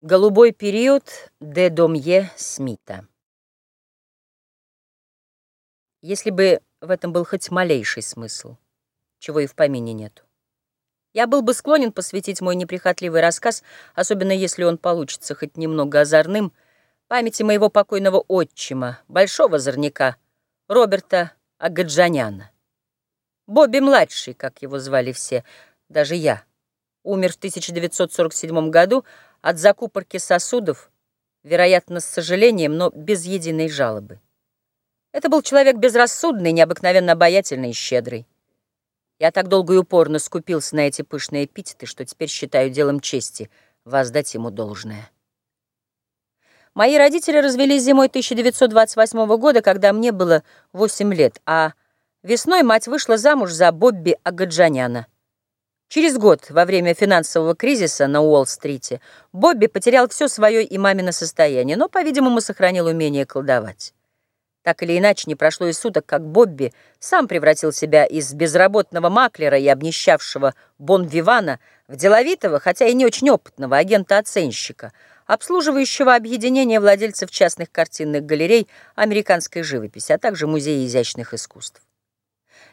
Голубой период де Домье Смита Если бы в этом был хоть малейший смысл, чего и в помине нету. Я был бы склонен посвятить мой неприхотливый рассказ, особенно если он получится хоть немного озорным, памяти моего покойного отчима, большого зорняка, Роберта Агаджаняна. Бобби-младший, как его звали все, даже я, умер в 1947 году от закупорки сосудов, вероятно, с сожалением, но без единой жалобы. Это был человек безрассудный, необыкновенно обаятельный и щедрый. Я так долго и упорно скупился на эти пышные эпитеты, что теперь считаю делом чести воздать ему должное. Мои родители развелись зимой 1928 года, когда мне было 8 лет, а весной мать вышла замуж за Бобби Агаджаняна. Через год, во время финансового кризиса на Уолл-стрите, Бобби потерял все свое и мамино состояние, но, по-видимому, сохранил умение колдовать. Так или иначе, не прошло и суток, как Бобби сам превратил себя из безработного маклера и обнищавшего бон-вивана в деловитого, хотя и не очень опытного агента-оценщика, обслуживающего объединение владельцев частных картинных галерей американской живописи, а также музея изящных искусств.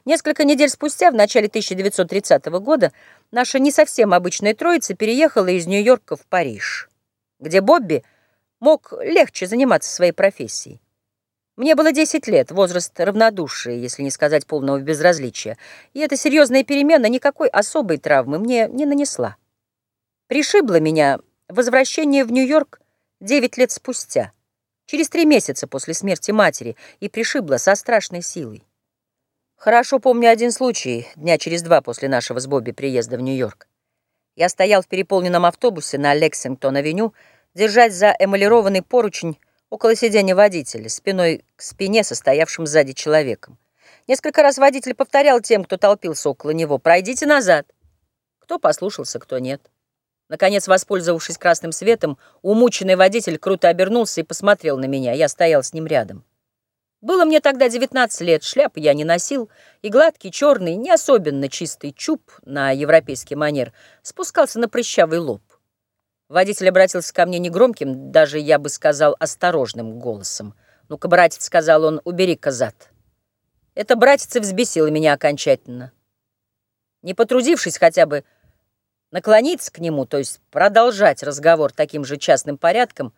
Несколько недель спустя, в начале 1930 года, наша не совсем обычная троица переехала из Нью-Йорка в Париж, где Бобби мог легче заниматься своей профессией. Мне было 10 лет, возраст равнодушия, если не сказать полного безразличия, и эта серьезная перемена никакой особой травмы мне не нанесла. Пришибло меня возвращение в Нью-Йорк 9 лет спустя, через три месяца после смерти матери, и пришибло со страшной силой. Хорошо помню один случай, дня через два после нашего с Бобби приезда в Нью-Йорк. Я стоял в переполненном автобусе на Лексингтон-авеню, держась за эмалированный поручень около сиденья водителя, спиной к спине состоявшим сзади человеком. Несколько раз водитель повторял тем, кто толпился около него, «Пройдите назад». Кто послушался, кто нет. Наконец, воспользовавшись красным светом, умученный водитель круто обернулся и посмотрел на меня. Я стоял с ним рядом. Было мне тогда 19 лет, шляпы я не носил, и гладкий, черный, не особенно чистый чуб на европейский манер спускался на прыщавый лоб. Водитель обратился ко мне негромким, даже, я бы сказал, осторожным голосом. «Ну-ка, братец», — сказал он, — «убери-ка зад». Это братец взбесило меня окончательно. Не потрудившись хотя бы наклониться к нему, то есть продолжать разговор таким же частным порядком,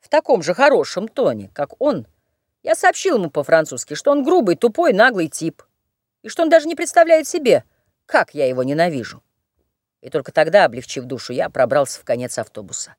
в таком же хорошем тоне, как он — я сообщил ему по-французски, что он грубый, тупой, наглый тип, и что он даже не представляет себе, как я его ненавижу. И только тогда, облегчив душу, я пробрался в конец автобуса.